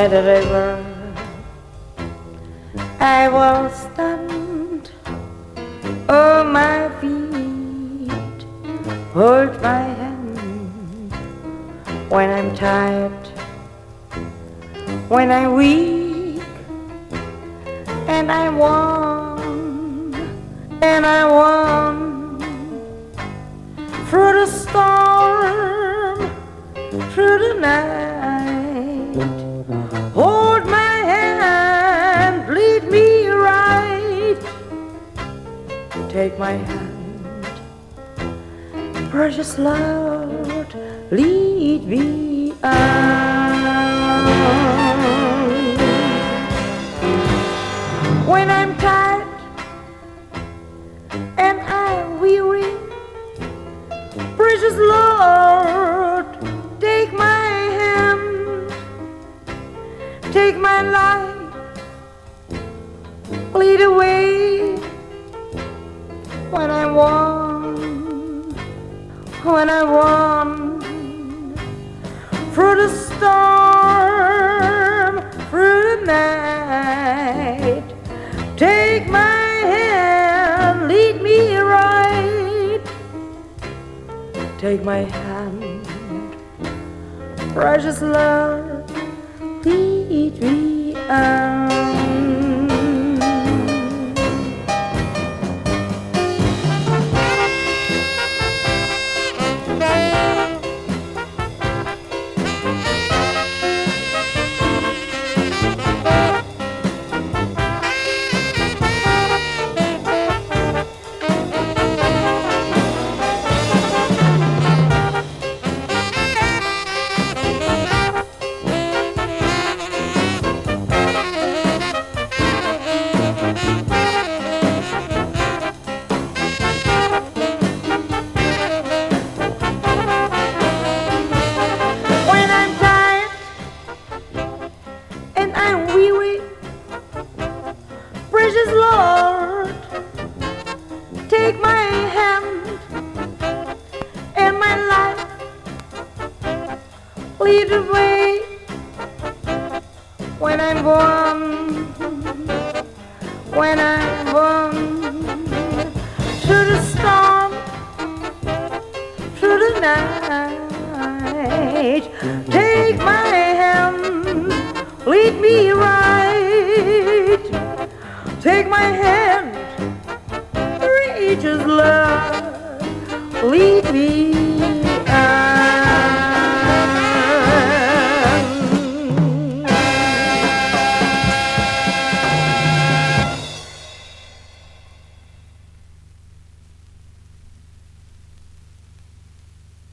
at river. I will stand on oh, my feet, hold my hand when I'm tired, when I'm weak, and I want, and I want through the storm, through the night. Take my hand, precious Lord, lead me on. When I'm tired and I'm weary, precious Lord, take my hand, take my life, when I want, through the storm, through the night. Take my hand, lead me right. Take my hand, precious love, lead the way. When I'm born, when I'm born, through the storm, through the night. Take my hand, lead me right. Take my hand, reaches love, lead me